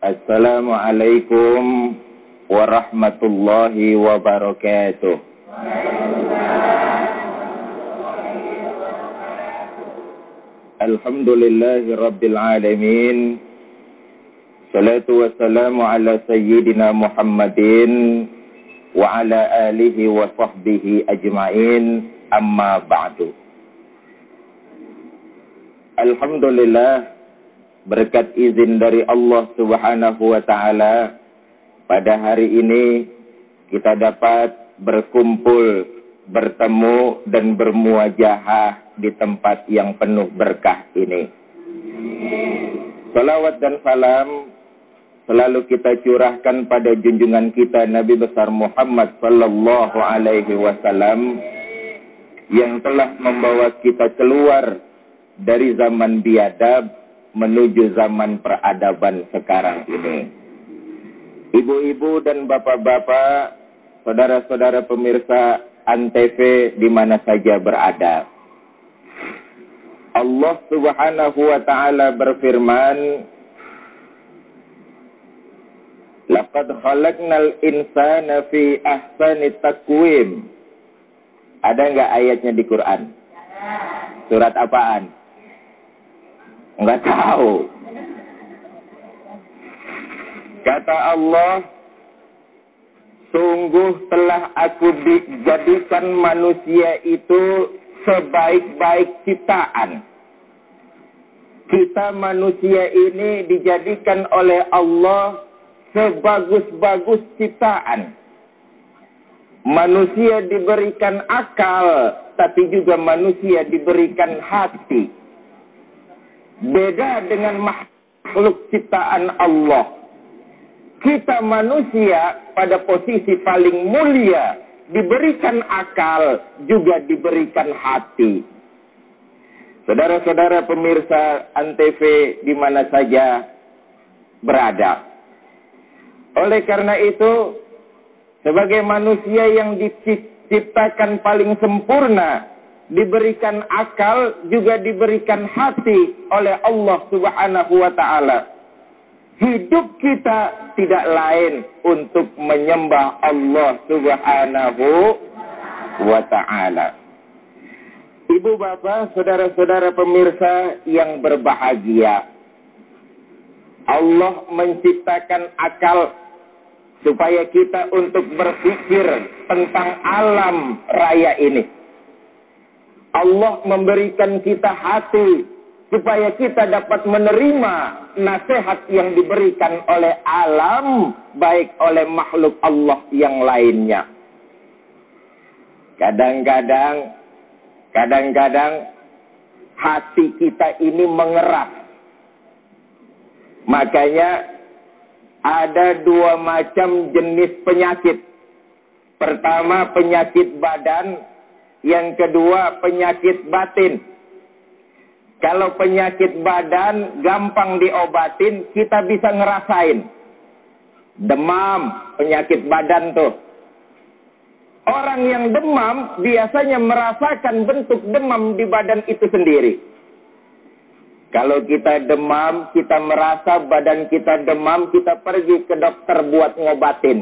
Assalamualaikum warahmatullahi wabarakatuh. Alhamdulillahi rabbil alamin. Salatu wassalamu ala sayyidina Muhammadin wa ala alihi wa sahbihi ajma'in amma ba'du. Alhamdulillah berkat izin dari Allah Subhanahu wa taala pada hari ini kita dapat berkumpul, bertemu dan bermuajahah di tempat yang penuh berkah ini. Salawat dan salam selalu kita curahkan pada junjungan kita Nabi besar Muhammad sallallahu alaihi wasallam yang telah membawa kita keluar dari zaman biadab menuju zaman peradaban sekarang ini. Ibu-ibu dan bapak-bapak, saudara-saudara pemirsa Antv di mana saja berada. Allah Subhanahu wa taala berfirman, "Laqad khalaqnal insana fi ahsani taqwim." Ada enggak ayatnya di Quran? Surat apaan? Enggak tahu. Kata Allah, sungguh telah aku dijadikan manusia itu sebaik-baik ciptaan. Kita manusia ini dijadikan oleh Allah sebagus-bagus ciptaan. Manusia diberikan akal, tapi juga manusia diberikan hati beda dengan makhluk ciptaan Allah. Kita manusia pada posisi paling mulia, diberikan akal, juga diberikan hati. Saudara-saudara pemirsa Antv di mana saja berada. Oleh karena itu, sebagai manusia yang diciptakan paling sempurna, diberikan akal, juga diberikan hati oleh Allah Subhanahu wa taala. Hidup kita tidak lain untuk menyembah Allah Subhanahu wa taala. Ibu bapak, saudara-saudara pemirsa yang berbahagia. Allah menciptakan akal supaya kita untuk berpikir tentang alam raya ini Allah memberikan kita hati supaya kita dapat menerima nasihat yang diberikan oleh alam baik oleh makhluk Allah yang lainnya. Kadang-kadang kadang-kadang hati kita ini mengeras. Makanya ada dua macam jenis penyakit. Pertama penyakit badan, yang kedua penyakit batin. Kalau penyakit badan gampang diobatin, kita bisa ngerasain. Demam, penyakit badan tuh. Orang yang demam biasanya merasakan bentuk demam di badan itu sendiri. Kalau kita demam, kita merasa badan kita demam, kita pergi ke dokter buat ngobatin.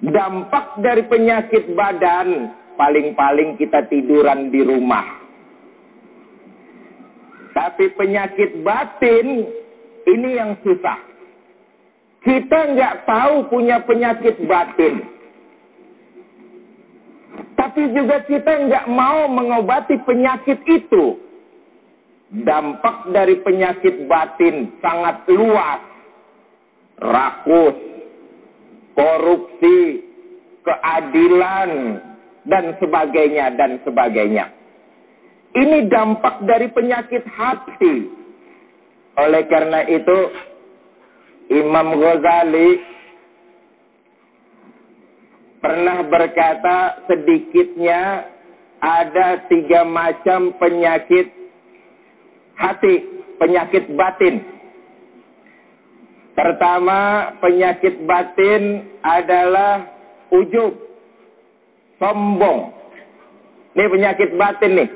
Dampak dari penyakit badan paling-paling kita tiduran di rumah. Tapi penyakit batin ini yang susah. Kita nggak tahu punya penyakit batin. Tapi juga kita nggak mau mengobati penyakit itu. Dampak dari penyakit batin sangat luas. Rakus, korupsi, keadilan, dan sebagainya dan sebagainya. Ini dampak dari penyakit hati. Oleh karena itu Imam Ghazali pernah berkata sedikitnya ada tiga macam penyakit hati, penyakit batin. Pertama, penyakit batin adalah ujub sombong. Ini penyakit batin nih.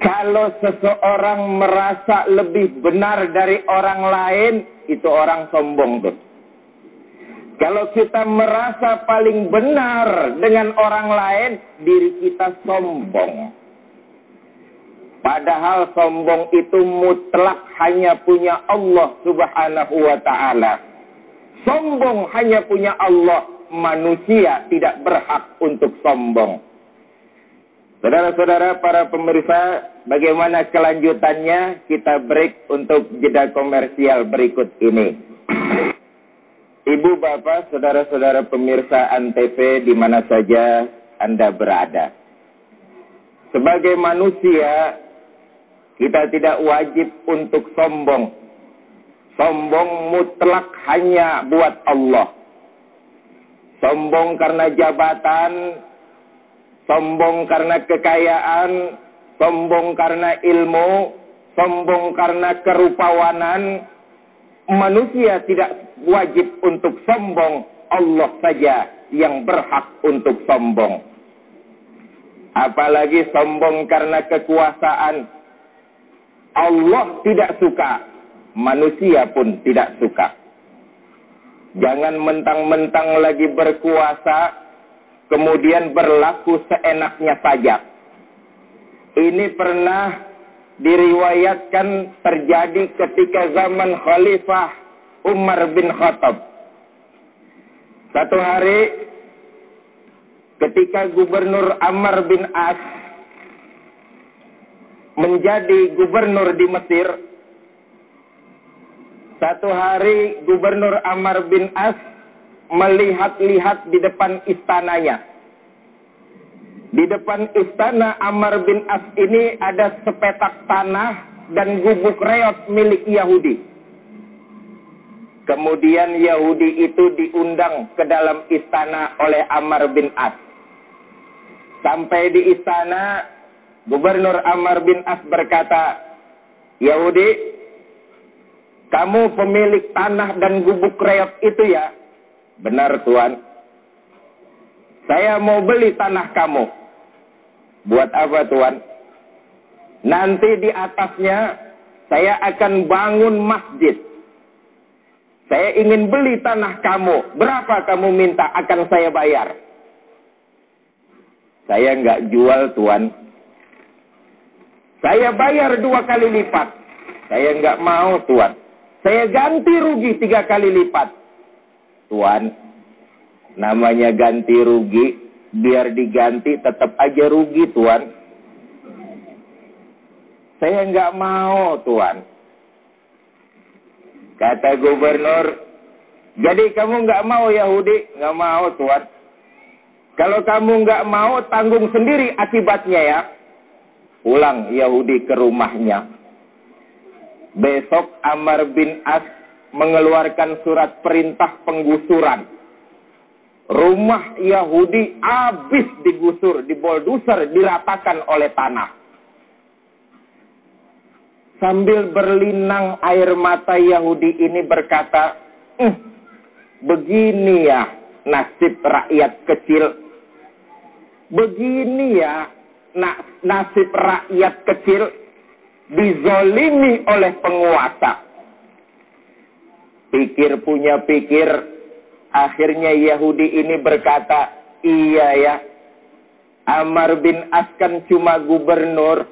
Kalau seseorang merasa lebih benar dari orang lain, itu orang sombong tuh. Kalau kita merasa paling benar dengan orang lain, diri kita sombong. Padahal sombong itu mutlak hanya punya Allah subhanahu wa ta'ala. Sombong hanya punya Allah. Manusia tidak berhak untuk sombong. Saudara-saudara para pemirsa, bagaimana kelanjutannya? Kita break untuk jeda komersial berikut ini. Ibu, bapak, saudara-saudara pemirsa Antv di mana saja Anda berada. Sebagai manusia, kita tidak wajib untuk sombong. Sombong mutlak hanya buat Allah. Sombong karena jabatan, sombong karena kekayaan, sombong karena ilmu, sombong karena kerupawanan. Manusia tidak wajib untuk sombong, Allah saja yang berhak untuk sombong. Apalagi sombong karena kekuasaan. Allah tidak suka, manusia pun tidak suka. Jangan mentang-mentang lagi berkuasa, kemudian berlaku seenaknya saja. Ini pernah diriwayatkan terjadi ketika zaman Khalifah Umar bin Khattab. Satu hari ketika Gubernur Amr bin As menjadi gubernur di Mesir, satu hari Gubernur Amr bin As melihat-lihat di depan istananya. Di depan istana Amr bin As ini ada sepetak tanah dan gubuk reot milik Yahudi. Kemudian Yahudi itu diundang ke dalam istana oleh Amr bin As. Sampai di istana, Gubernur Amr bin As berkata, Yahudi, kamu pemilik tanah dan gubuk reot itu ya? Benar Tuan. Saya mau beli tanah kamu. Buat apa Tuan? Nanti di atasnya saya akan bangun masjid. Saya ingin beli tanah kamu. Berapa kamu minta akan saya bayar? Saya nggak jual Tuan. Saya bayar dua kali lipat. Saya nggak mau Tuan. Saya ganti rugi tiga kali lipat. Tuan, namanya ganti rugi, biar diganti tetap aja rugi, Tuan. Saya nggak mau, Tuan. Kata gubernur, jadi kamu nggak mau Yahudi? Nggak mau, Tuan. Kalau kamu nggak mau, tanggung sendiri akibatnya ya. Pulang Yahudi ke rumahnya. Besok Amr bin As mengeluarkan surat perintah penggusuran. Rumah Yahudi habis digusur, dibolduser, diratakan oleh tanah. Sambil berlinang air mata Yahudi ini berkata, hm, begini ya nasib rakyat kecil. Begini ya nasib rakyat kecil dizolimi oleh penguasa pikir punya pikir. Akhirnya Yahudi ini berkata, iya ya, Amar bin As kan cuma gubernur.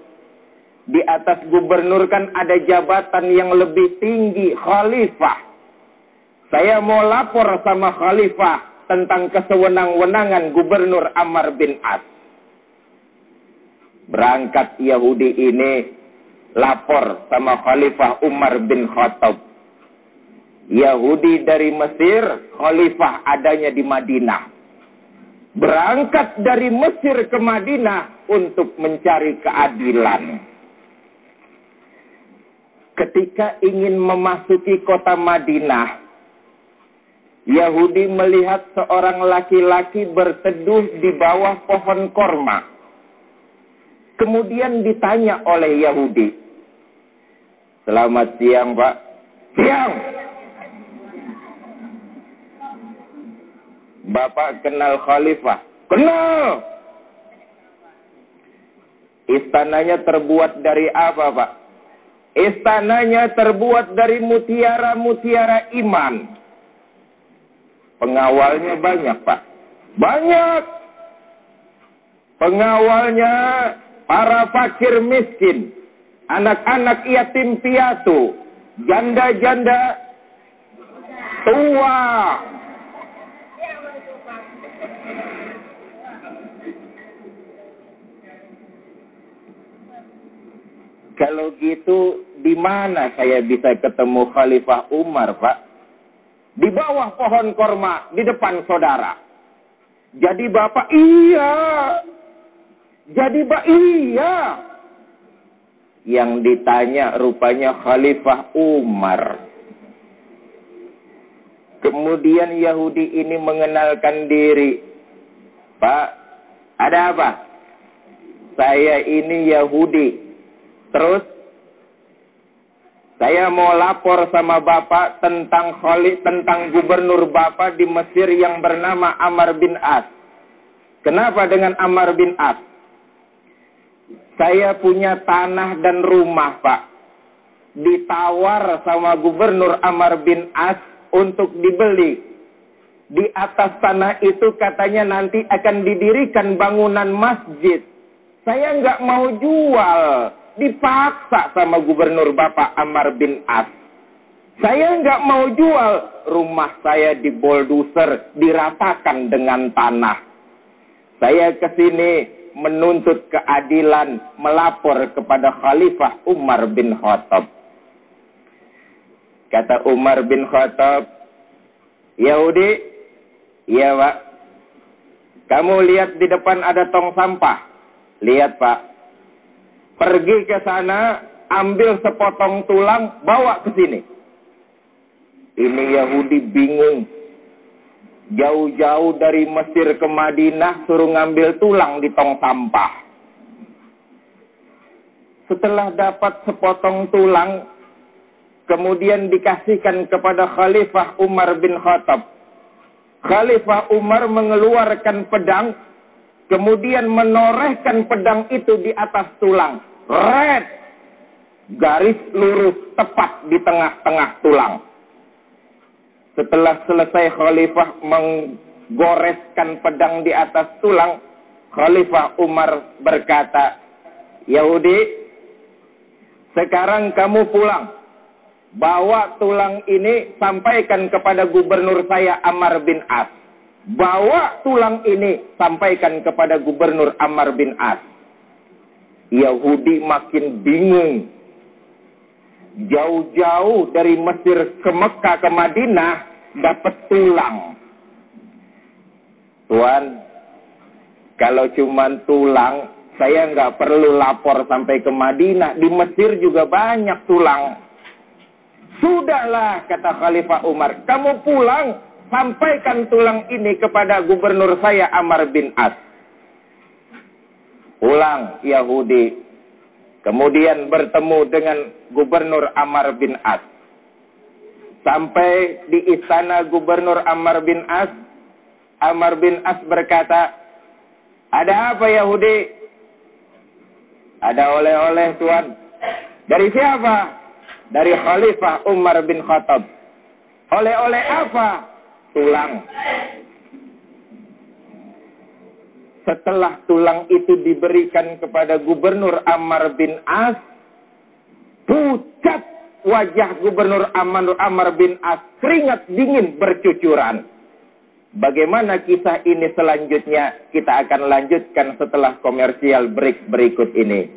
Di atas gubernur kan ada jabatan yang lebih tinggi, khalifah. Saya mau lapor sama khalifah tentang kesewenang-wenangan gubernur Amar bin As. Berangkat Yahudi ini lapor sama khalifah Umar bin Khattab. Yahudi dari Mesir, khalifah adanya di Madinah. Berangkat dari Mesir ke Madinah untuk mencari keadilan. Ketika ingin memasuki kota Madinah, Yahudi melihat seorang laki-laki berteduh di bawah pohon korma. Kemudian ditanya oleh Yahudi, Selamat siang Pak. Siang. Bapak kenal khalifah? Kenal. Istananya terbuat dari apa, Pak? Istananya terbuat dari mutiara-mutiara iman. Pengawalnya banyak, Pak. Banyak. Pengawalnya para fakir miskin, anak-anak yatim piatu, janda-janda tua. Kalau gitu, di mana saya bisa ketemu Khalifah Umar, Pak? Di bawah pohon korma, di depan saudara. Jadi Bapak, iya. Jadi iya. Yang ditanya rupanya Khalifah Umar. Kemudian Yahudi ini mengenalkan diri. Pak, ada apa? Saya ini Yahudi Terus saya mau lapor sama Bapak tentang Khalid tentang gubernur Bapak di Mesir yang bernama Amr bin As. Kenapa dengan Amr bin As? Saya punya tanah dan rumah, Pak. Ditawar sama gubernur Amr bin As untuk dibeli. Di atas tanah itu katanya nanti akan didirikan bangunan masjid. Saya nggak mau jual dipaksa sama gubernur Bapak Amar bin As. Saya nggak mau jual rumah saya di Bolduser diratakan dengan tanah. Saya ke sini menuntut keadilan, melapor kepada Khalifah Umar bin Khattab. Kata Umar bin Khattab, Yahudi, iya pak, kamu lihat di depan ada tong sampah. Lihat pak, Pergi ke sana, ambil sepotong tulang, bawa ke sini. Ini Yahudi bingung. Jauh-jauh dari Mesir ke Madinah suruh ngambil tulang di tong sampah. Setelah dapat sepotong tulang, kemudian dikasihkan kepada Khalifah Umar bin Khattab. Khalifah Umar mengeluarkan pedang, kemudian menorehkan pedang itu di atas tulang red, garis lurus tepat di tengah-tengah tulang. Setelah selesai khalifah menggoreskan pedang di atas tulang, Khalifah Umar berkata, Yahudi, sekarang kamu pulang. Bawa tulang ini sampaikan kepada gubernur saya Amar bin As. Bawa tulang ini sampaikan kepada gubernur Amar bin As. Yahudi makin bingung. Jauh-jauh dari Mesir ke Mekah ke Madinah dapat tulang. Tuan, kalau cuma tulang, saya nggak perlu lapor sampai ke Madinah. Di Mesir juga banyak tulang. Sudahlah, kata Khalifah Umar, kamu pulang, sampaikan tulang ini kepada gubernur saya Amar bin As pulang Yahudi. Kemudian bertemu dengan Gubernur Amr bin As. Sampai di istana Gubernur Amr bin As, Amr bin As berkata, ada apa Yahudi? Ada oleh-oleh Tuhan. Dari siapa? Dari Khalifah Umar bin Khattab. Oleh-oleh apa? Tulang. Setelah tulang itu diberikan kepada gubernur Ammar bin As, pucat wajah gubernur Ammar, bin As, keringat dingin bercucuran. Bagaimana kisah ini selanjutnya kita akan lanjutkan setelah komersial break berikut ini.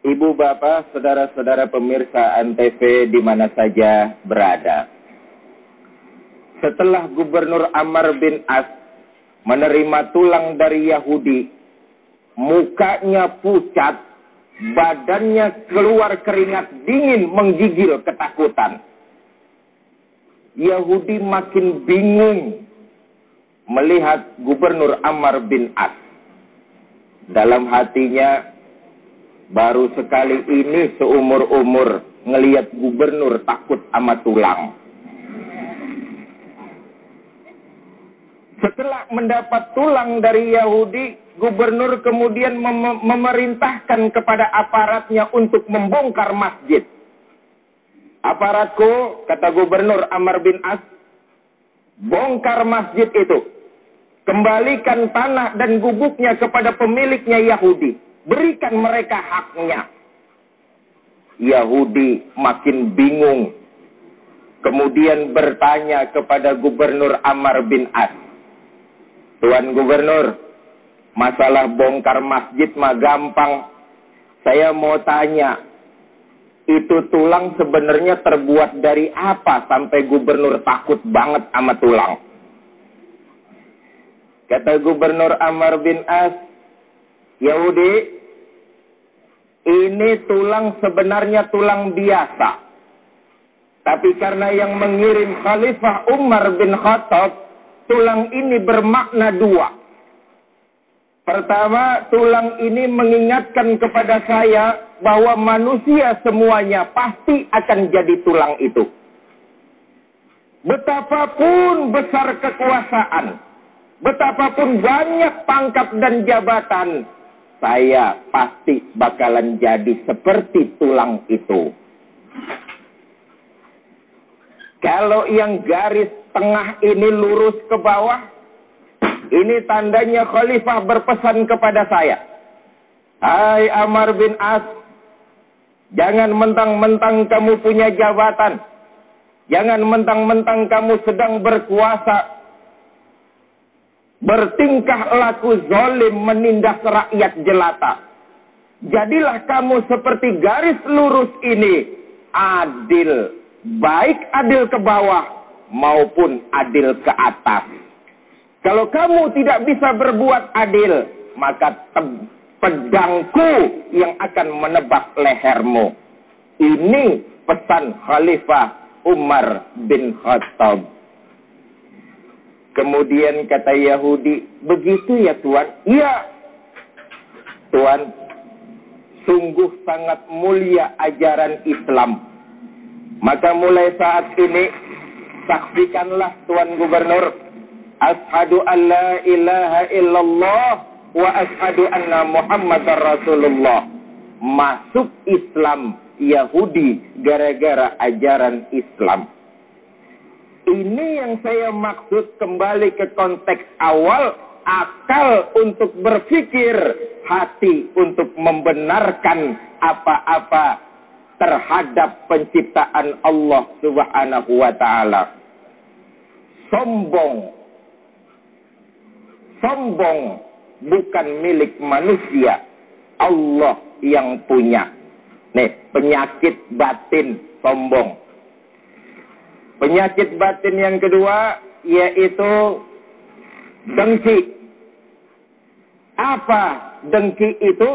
Ibu bapak, saudara-saudara pemirsa Antv di mana saja berada. Setelah Gubernur Ammar bin As menerima tulang dari Yahudi, mukanya pucat, badannya keluar keringat dingin menggigil ketakutan. Yahudi makin bingung melihat gubernur Ammar bin As. Dalam hatinya, baru sekali ini seumur-umur ngelihat gubernur takut sama tulang. Setelah mendapat tulang dari Yahudi, gubernur kemudian mem memerintahkan kepada aparatnya untuk membongkar masjid. Aparatku, kata gubernur Amr bin As, bongkar masjid itu. Kembalikan tanah dan gubuknya kepada pemiliknya Yahudi. Berikan mereka haknya. Yahudi makin bingung. Kemudian bertanya kepada gubernur Amr bin As. Tuan gubernur, masalah bongkar masjid mah gampang. Saya mau tanya, itu tulang sebenarnya terbuat dari apa sampai gubernur takut banget sama tulang? Kata gubernur Amr bin As, Yahudi, ini tulang sebenarnya tulang biasa. Tapi karena yang mengirim Khalifah Umar bin Khattab, tulang ini bermakna dua. Pertama, tulang ini mengingatkan kepada saya bahwa manusia semuanya pasti akan jadi tulang itu. Betapapun besar kekuasaan, Betapapun banyak pangkat dan jabatan, saya pasti bakalan jadi seperti tulang itu. Kalau yang garis tengah ini lurus ke bawah, ini tandanya khalifah berpesan kepada saya. Hai Amar bin As, jangan mentang-mentang kamu punya jabatan. Jangan mentang-mentang kamu sedang berkuasa bertingkah laku zolim menindas rakyat jelata. Jadilah kamu seperti garis lurus ini, adil, baik adil ke bawah maupun adil ke atas. Kalau kamu tidak bisa berbuat adil, maka pedangku yang akan menebak lehermu. Ini pesan Khalifah Umar bin Khattab. Kemudian kata Yahudi, begitu ya Tuan? Iya. Tuan, sungguh sangat mulia ajaran Islam. Maka mulai saat ini, saksikanlah Tuan Gubernur. Ashadu an la ilaha illallah wa ashadu anna Muhammad Rasulullah. Masuk Islam Yahudi gara-gara ajaran Islam. Ini yang saya maksud kembali ke konteks awal, akal untuk berpikir, hati untuk membenarkan apa-apa terhadap penciptaan Allah Subhanahu wa taala. Sombong. Sombong bukan milik manusia. Allah yang punya. Nih, penyakit batin sombong. Penyakit batin yang kedua yaitu dengki. Apa dengki itu?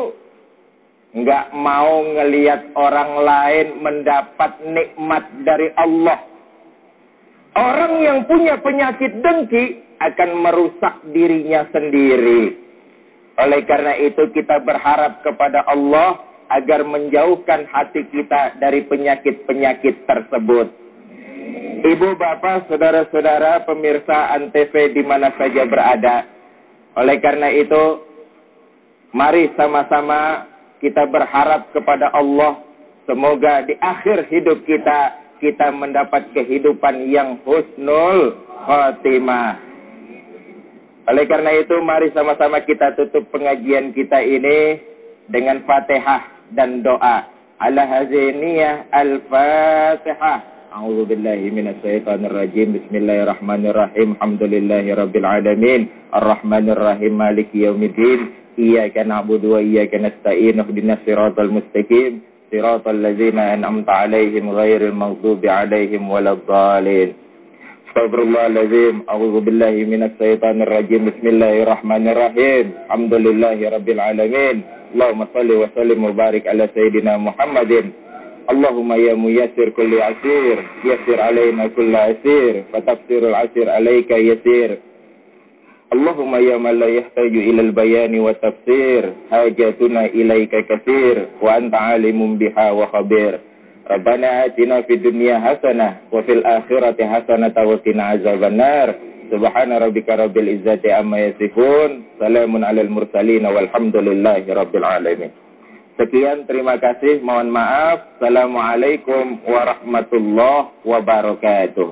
Enggak mau ngelihat orang lain mendapat nikmat dari Allah. Orang yang punya penyakit dengki akan merusak dirinya sendiri. Oleh karena itu kita berharap kepada Allah agar menjauhkan hati kita dari penyakit-penyakit tersebut. Ibu, bapak, saudara-saudara, pemirsa Antv di mana saja berada. Oleh karena itu, mari sama-sama kita berharap kepada Allah. Semoga di akhir hidup kita, kita mendapat kehidupan yang husnul khotimah. Oleh karena itu, mari sama-sama kita tutup pengajian kita ini dengan fatihah dan doa. Ala haziniyah al-fatihah. أعوذ بالله من الشيطان الرجيم بسم الله الرحمن الرحيم الحمد لله رب العالمين الرحمن الرحيم مالك يوم الدين إياك نعبد وإياك نستعين اهدنا الصراط المستقيم. صراط الذين أنعمت عليهم غير المغضوب عليهم ولا الضالين. استغفر الله العظيم. أعوذ بالله من الشيطان الرجيم. بسم الله الرحمن الرحيم. الحمد لله رب العالمين. اللهم صل وسلم وبارك على سيدنا محمد. اللهم يا ميسر كل عسير. يسر علينا كل عسير. فتفسير العسير عليك يسير. Allahumma ya man la yahtaju ila al-bayani wa tafsir hajatuna ilaika katsir wa anta alimun biha wa khabir. Rabbana atina fid dunya hasanah wa fil akhirati hasanah wa qina azaban Subhana rabbika rabbil izzati amma yasifun. Salamun alal mursalin walhamdulillahi rabbil alamin. Sekian terima kasih. Mohon maaf. Assalamualaikum warahmatullahi wabarakatuh.